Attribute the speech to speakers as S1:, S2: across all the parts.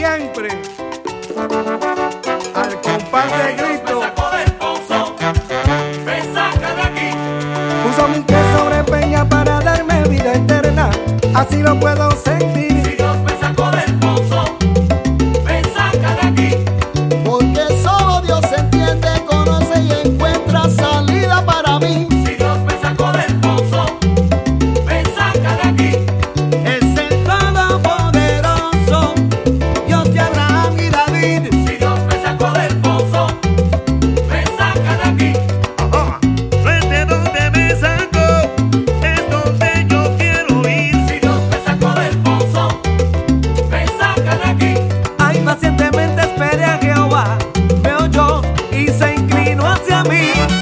S1: siempre al compás de grito. Puso mi que sobre peña para darme vida eterna, así lo puedo sentir. Tell me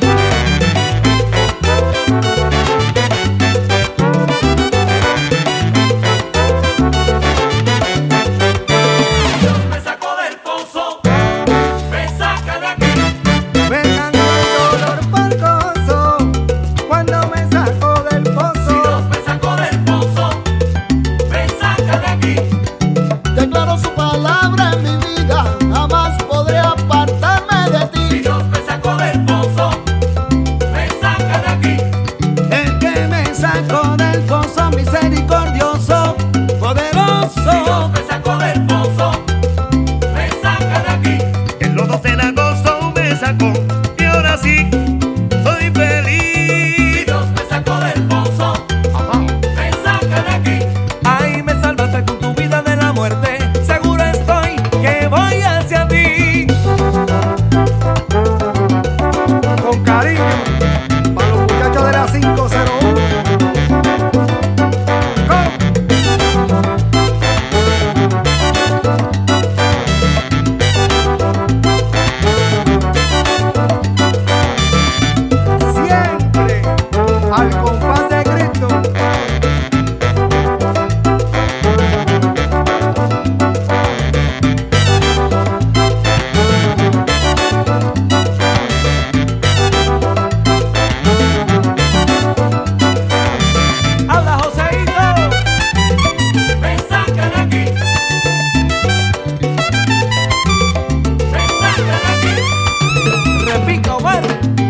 S1: Y ahora sí pico, bueno.